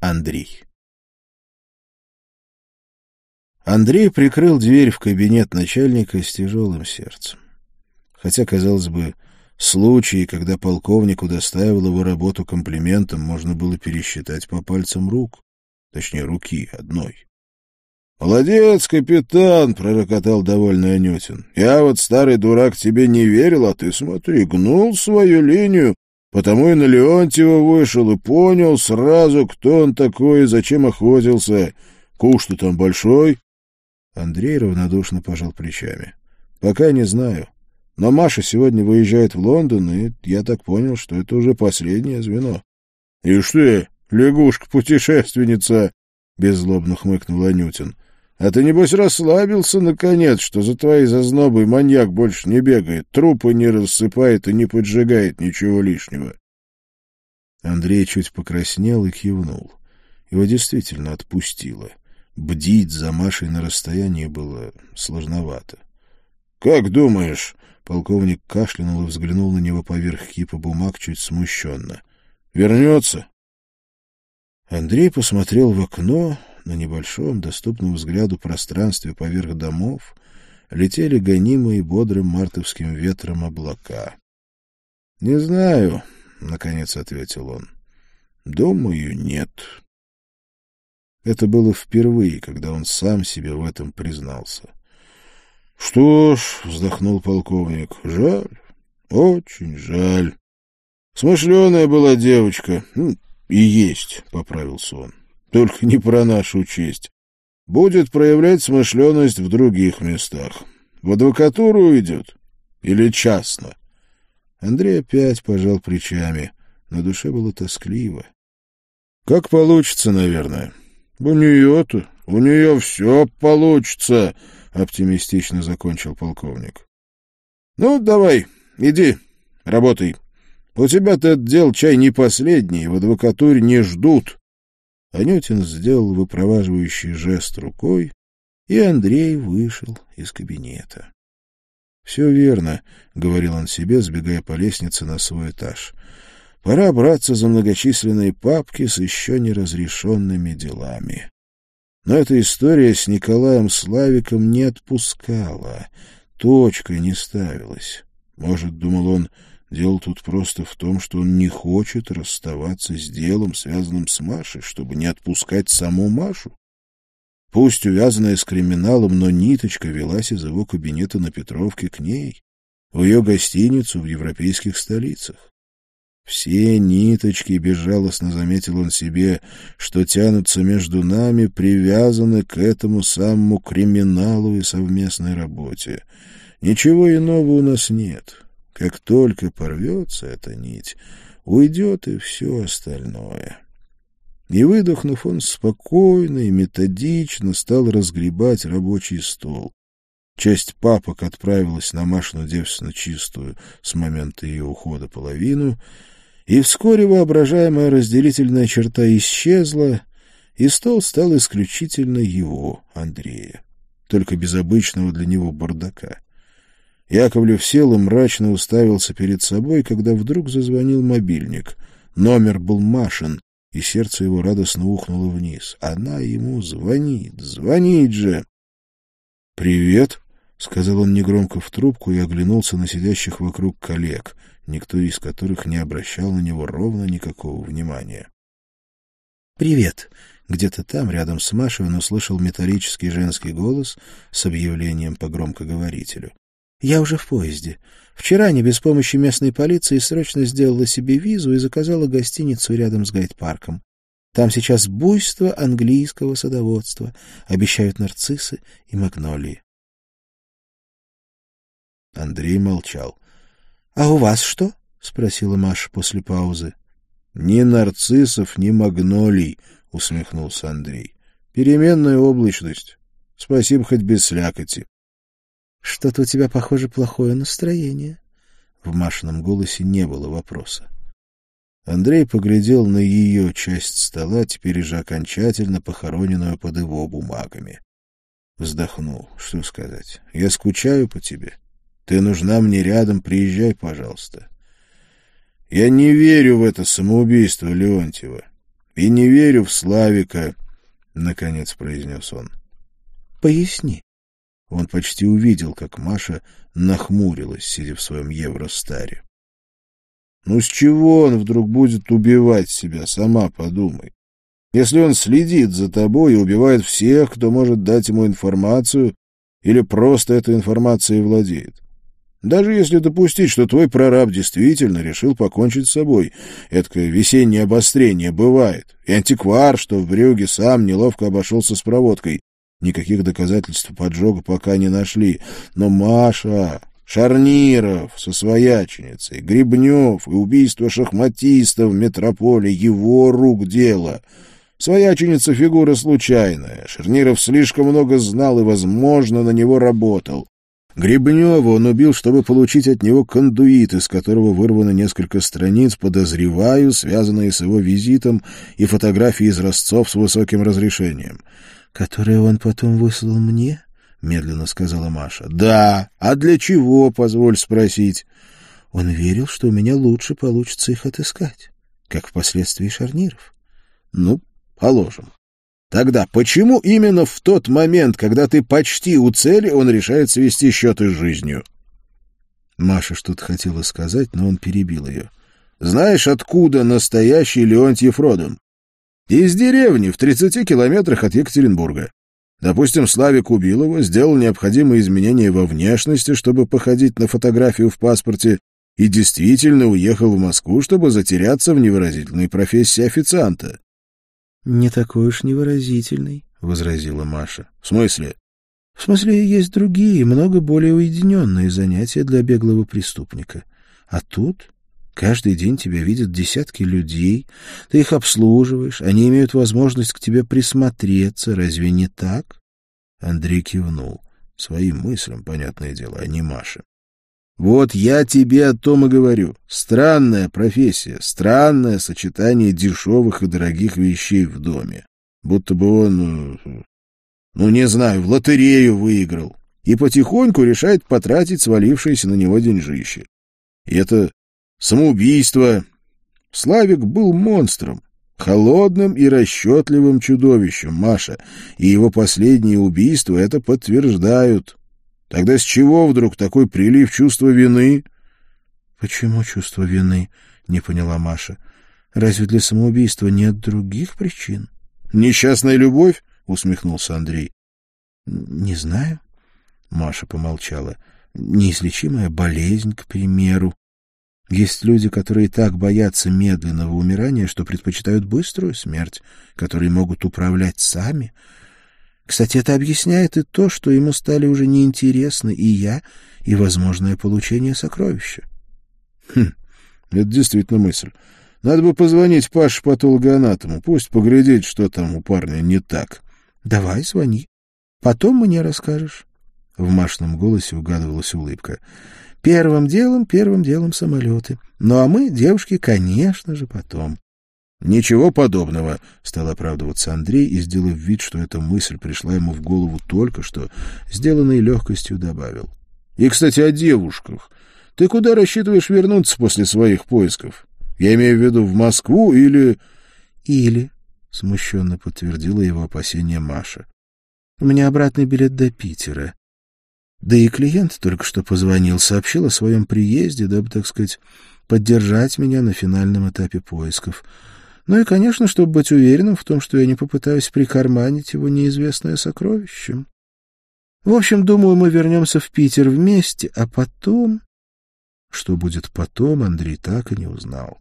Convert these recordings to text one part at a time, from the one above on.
Андрей. Андрей прикрыл дверь в кабинет начальника с тяжелым сердцем. Хотя, казалось бы, случаи, когда полковник удостаивал его работу комплиментом, можно было пересчитать по пальцам рук, точнее, руки одной. «Молодец, капитан!» — пророкотал довольный Анютин. «Я вот, старый дурак, тебе не верил, а ты, смотри, гнул свою линию, потому и на Леонтьева вышел и понял сразу, кто он такой и зачем охотился. Куш-то там большой?» Андрей равнодушно пожал плечами. «Пока не знаю. Но Маша сегодня выезжает в Лондон, и я так понял, что это уже последнее звено». «И что, лягушка-путешественница?» — беззлобно хмыкнул Анютин. А ты, небось, расслабился, наконец, что за твоей зазнобой маньяк больше не бегает, трупы не рассыпает и не поджигает ничего лишнего. Андрей чуть покраснел и кивнул. Его действительно отпустило. Бдить за Машей на расстоянии было сложновато. — Как думаешь? — полковник кашлянул и взглянул на него поверх кипа бумаг чуть смущенно. — Вернется? Андрей посмотрел в окно на небольшом, доступном взгляду пространстве поверх домов летели гонимые бодрым мартовским ветром облака. — Не знаю, — наконец ответил он. — Думаю, нет. Это было впервые, когда он сам себе в этом признался. — Что ж, — вздохнул полковник, — жаль, очень жаль. Смышленая была девочка. Ну, и есть, — поправился он. Только не про нашу честь. Будет проявлять смышленность в других местах. В адвокатуру уйдет? Или частно? Андрей опять пожал плечами. На душе было тоскливо. Как получится, наверное. У нее-то, у нее все получится, оптимистично закончил полковник. Ну, давай, иди, работай. У тебя-то отдел чай не последний, в адвокатуре не ждут. Анютин сделал выпроваживающий жест рукой, и Андрей вышел из кабинета. — Все верно, — говорил он себе, сбегая по лестнице на свой этаж. — Пора браться за многочисленные папки с еще неразрешенными делами. Но эта история с Николаем Славиком не отпускала, точкой не ставилась. Может, думал он, Дело тут просто в том, что он не хочет расставаться с делом, связанным с Машей, чтобы не отпускать саму Машу. Пусть увязанная с криминалом, но ниточка велась из его кабинета на Петровке к ней, в ее гостиницу в европейских столицах. Все ниточки, безжалостно заметил он себе, что тянутся между нами, привязаны к этому самому криминалу и совместной работе. Ничего иного у нас нет. Как только порвется эта нить, уйдет и все остальное. И выдохнув, он спокойно и методично стал разгребать рабочий стол. Часть папок отправилась на Машину девственно чистую с момента ее ухода половину, и вскоре воображаемая разделительная черта исчезла, и стол стал исключительно его, Андрея, только без обычного для него бардака. Яковлев сел и мрачно уставился перед собой, когда вдруг зазвонил мобильник. Номер был Машин, и сердце его радостно ухнуло вниз. Она ему звонит, звонит же! «Привет!» — сказал он негромко в трубку и оглянулся на сидящих вокруг коллег, никто из которых не обращал на него ровно никакого внимания. «Привет!» Где-то там, рядом с Машей, он услышал металлический женский голос с объявлением по громкоговорителю. Я уже в поезде. Вчера не без помощи местной полиции срочно сделала себе визу и заказала гостиницу рядом с гайд-парком. Там сейчас буйство английского садоводства. Обещают нарциссы и магнолии. Андрей молчал. — А у вас что? — спросила Маша после паузы. — Ни нарциссов, ни магнолий, — усмехнулся Андрей. — Переменная облачность. Спасибо хоть без слякоти. Что-то у тебя, похоже, плохое настроение. В Машином голосе не было вопроса. Андрей поглядел на ее часть стола, теперь уже окончательно похороненную под его бумагами. Вздохнул. Что сказать? Я скучаю по тебе. Ты нужна мне рядом, приезжай, пожалуйста. Я не верю в это самоубийство Леонтьева. И не верю в Славика, — наконец произнес он. — Поясни. Он почти увидел, как Маша нахмурилась, сидя в своем Евростаре. Ну с чего он вдруг будет убивать себя, сама подумай. Если он следит за тобой и убивает всех, кто может дать ему информацию или просто этой информацией владеет. Даже если допустить, что твой прораб действительно решил покончить с собой, это весеннее обострение бывает, и антиквар, что в Брюге сам неловко обошелся с проводкой. Никаких доказательств поджога пока не нашли. Но Маша, Шарниров со свояченицей, Гребнев и убийство шахматиста в метрополе — его рук дело — Свояченица фигура случайная. Шерниров слишком много знал и, возможно, на него работал. Гребнева он убил, чтобы получить от него кондуит, из которого вырвано несколько страниц, подозреваю, связанные с его визитом, и фотографии изразцов с высоким разрешением. — Которые он потом выслал мне? — медленно сказала Маша. — Да. А для чего, позволь спросить? — Он верил, что у меня лучше получится их отыскать, как впоследствии Шарниров. — Ну, Положим. Тогда почему именно в тот момент, когда ты почти у цели, он решает свести счеты с жизнью? Маша что-то хотела сказать, но он перебил ее. Знаешь, откуда настоящий Леонтьев родом? Из деревни в 30 километрах от Екатеринбурга. Допустим, Славик убил его, сделал необходимые изменения во внешности, чтобы походить на фотографию в паспорте, и действительно уехал в Москву, чтобы затеряться в невыразительной профессии официанта. Не такой уж невыразительный, — возразила Маша. — В смысле? — В смысле, есть другие, много более уединенные занятия для беглого преступника. А тут каждый день тебя видят десятки людей, ты их обслуживаешь, они имеют возможность к тебе присмотреться, разве не так? Андрей кивнул. Своим мыслям, понятное дело, а не Маше. Вот я тебе о том и говорю. Странная профессия, странное сочетание дешевых и дорогих вещей в доме. Будто бы он, ну, ну не знаю, в лотерею выиграл и потихоньку решает потратить свалившиеся на него деньжище. И это самоубийство. Славик был монстром, холодным и расчетливым чудовищем, Маша, и его последние убийства это подтверждают. Тогда с чего вдруг такой прилив чувства вины? — Почему чувство вины? — не поняла Маша. — Разве для самоубийства нет других причин? — Несчастная любовь? — усмехнулся Андрей. — Не знаю. Маша помолчала. — Неизлечимая болезнь, к примеру. Есть люди, которые так боятся медленного умирания, что предпочитают быструю смерть, которые могут управлять сами — кстати, это объясняет и то, что ему стали уже неинтересны и я, и возможное получение сокровища. Хм, это действительно мысль. Надо бы позвонить Паше патологоанатому, пусть поглядит, что там у парня не так. — Давай, звони. Потом мне расскажешь. В Машном голосе угадывалась улыбка. — Первым делом, первым делом самолеты. Ну а мы, девушки, конечно же, потом. «Ничего подобного», — стал оправдываться Андрей и, сделав вид, что эта мысль пришла ему в голову только что, сделанной легкостью добавил. «И, кстати, о девушках. Ты куда рассчитываешь вернуться после своих поисков? Я имею в виду в Москву или...» «Или», — смущенно подтвердила его опасение Маша. «У меня обратный билет до Питера. Да и клиент только что позвонил, сообщил о своем приезде, дабы, так сказать, поддержать меня на финальном этапе поисков». Ну и, конечно, чтобы быть уверенным в том, что я не попытаюсь прикарманить его неизвестное сокровище. В общем, думаю, мы вернемся в Питер вместе, а потом... Что будет потом, Андрей так и не узнал.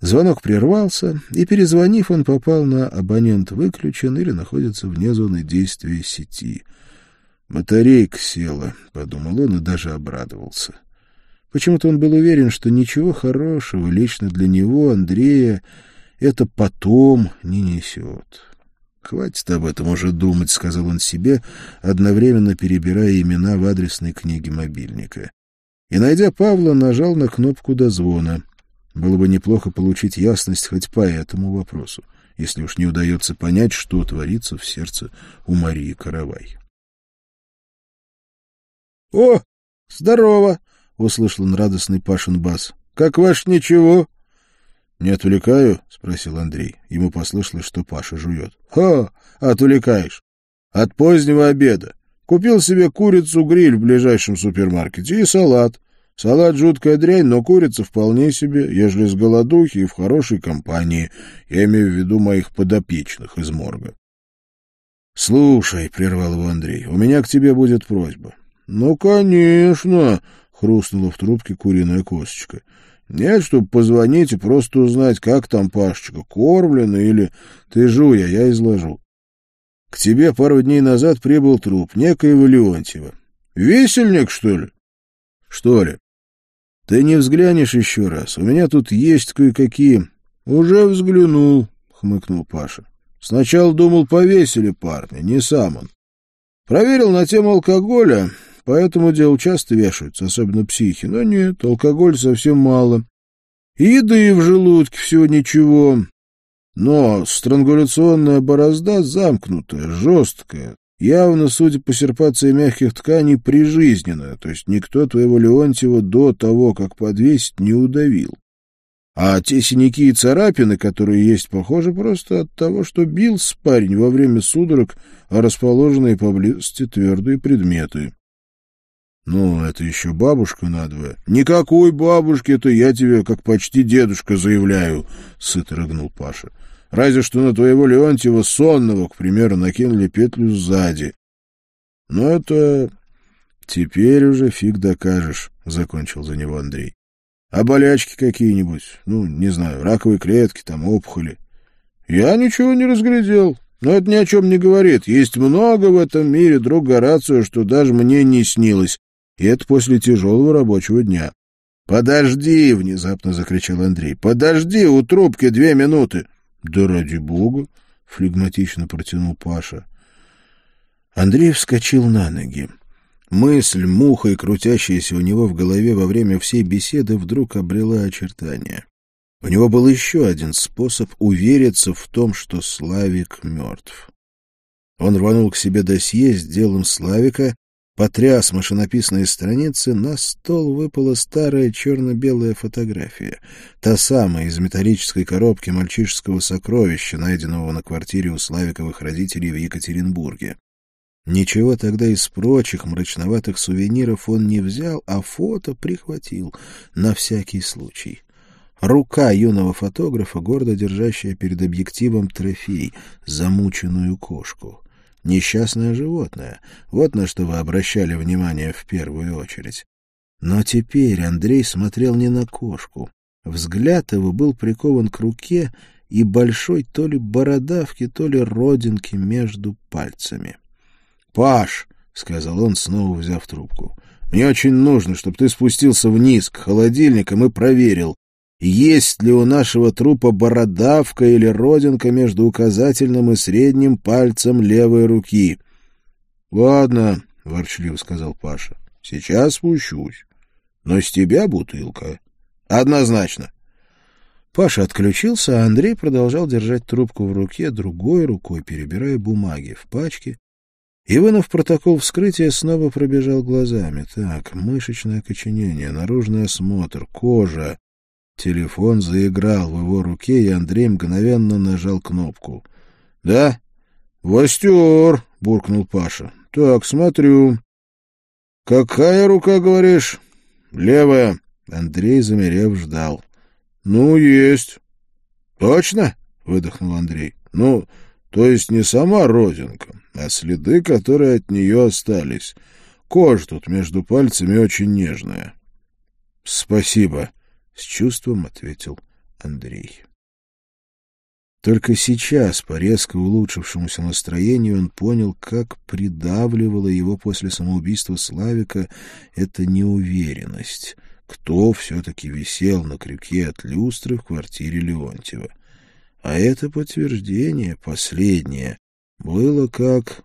Звонок прервался, и, перезвонив, он попал на абонент выключен или находится вне зоны действия сети. «Батарейка села», — подумал он и даже обрадовался. Почему-то он был уверен, что ничего хорошего лично для него, Андрея, это потом не несет. «Хватит об этом уже думать», — сказал он себе, одновременно перебирая имена в адресной книге мобильника. И, найдя Павла, нажал на кнопку дозвона. Было бы неплохо получить ясность хоть по этому вопросу, если уж не удается понять, что творится в сердце у Марии Каравай. «О, здорово!» — услышал он радостный Пашин бас. «Как ваш ничего?» — Не отвлекаю? — спросил Андрей. Ему послышалось, что Паша жует. — Ха! Отвлекаешь. От позднего обеда. Купил себе курицу-гриль в ближайшем супермаркете и салат. Салат жуткая дрянь, но курица вполне себе, ежели с голодухи и в хорошей компании. Я имею в виду моих подопечных из морга. — Слушай, — прервал его Андрей, — у меня к тебе будет просьба. — Ну, конечно, — хрустнула в трубке куриная косточка. — Нет, чтобы позвонить и просто узнать, как там Пашечка, кормлена или... Ты жуя, я изложу. К тебе пару дней назад прибыл труп некоего Леонтьева. Весельник, что ли? — Что ли? Ты не взглянешь еще раз. У меня тут есть кое-какие... — Уже взглянул, — хмыкнул Паша. Сначала думал, повесили парня, не сам он. Проверил на тему алкоголя, поэтому дел часто вешаются, особенно психи. Но нет, алкоголь совсем мало. Еды в желудке всего ничего. Но странгуляционная борозда замкнутая, жесткая, явно, судя по серпации мягких тканей, прижизненная, то есть никто твоего Леонтьева до того, как подвесить, не удавил. А те синяки и царапины, которые есть, похоже просто от того, что бил парень во время судорог о расположенные поблизости твердые предметы. Ну, это еще бабушка надвое. Никакой бабушки, это я тебе, как почти дедушка, заявляю, — сыто рыгнул Паша. Разве что на твоего Леонтьева сонного, к примеру, накинули петлю сзади. Но это... Теперь уже фиг докажешь, — закончил за него Андрей. А болячки какие-нибудь, ну, не знаю, раковые клетки, там, опухоли. Я ничего не разглядел, но это ни о чем не говорит. Есть много в этом мире, друг Горацио, что даже мне не снилось. И это после тяжелого рабочего дня. «Подожди!» — внезапно закричал Андрей. «Подожди! У трубки две минуты!» «Да ради бога!» — флегматично протянул Паша. Андрей вскочил на ноги. Мысль, мухой крутящаяся у него в голове во время всей беседы, вдруг обрела очертания. У него был еще один способ увериться в том, что Славик мертв. Он рванул к себе досье с делом Славика Потряс машинописные страницы, на стол выпала старая черно-белая фотография. Та самая из металлической коробки мальчишеского сокровища, найденного на квартире у Славиковых родителей в Екатеринбурге. Ничего тогда из прочих мрачноватых сувениров он не взял, а фото прихватил на всякий случай. Рука юного фотографа, гордо держащая перед объективом трофей — замученную кошку — Несчастное животное. Вот на что вы обращали внимание в первую очередь. Но теперь Андрей смотрел не на кошку. Взгляд его был прикован к руке и большой то ли бородавки, то ли родинки между пальцами. — Паш, — сказал он, снова взяв трубку, — мне очень нужно, чтобы ты спустился вниз к холодильникам и проверил, есть ли у нашего трупа бородавка или родинка между указательным и средним пальцем левой руки. — Ладно, — ворчливо сказал Паша, — сейчас спущусь. Но с тебя бутылка. Однозначно. Паша отключился, а Андрей продолжал держать трубку в руке, другой рукой перебирая бумаги в пачке, и, вынув протокол вскрытия, снова пробежал глазами. Так, мышечное окоченение, наружный осмотр, кожа, Телефон заиграл в его руке, и Андрей мгновенно нажал кнопку. — Да? — Востер, — буркнул Паша. — Так, смотрю. — Какая рука, говоришь? — Левая. Андрей, замерев, ждал. — Ну, есть. — Точно? — выдохнул Андрей. — Ну, то есть не сама родинка, а следы, которые от нее остались. Кожа тут между пальцами очень нежная. — Спасибо, — с чувством ответил Андрей. Только сейчас, по резко улучшившемуся настроению, он понял, как придавливала его после самоубийства Славика эта неуверенность, кто все-таки висел на крюке от люстры в квартире Леонтьева. А это подтверждение, последнее, было как...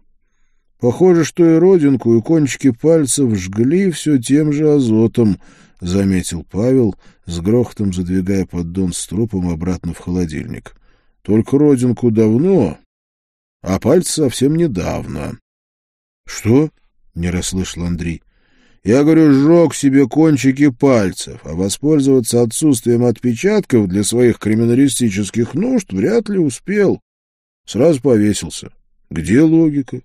Похоже, что и родинку, и кончики пальцев жгли все тем же азотом, — заметил Павел, с грохотом задвигая поддон с трупом обратно в холодильник. — Только родинку давно, а пальцы совсем недавно. — Что? — не расслышал Андрей. Я, говорю, сжег себе кончики пальцев, а воспользоваться отсутствием отпечатков для своих криминалистических нужд вряд ли успел. Сразу повесился. Где логика?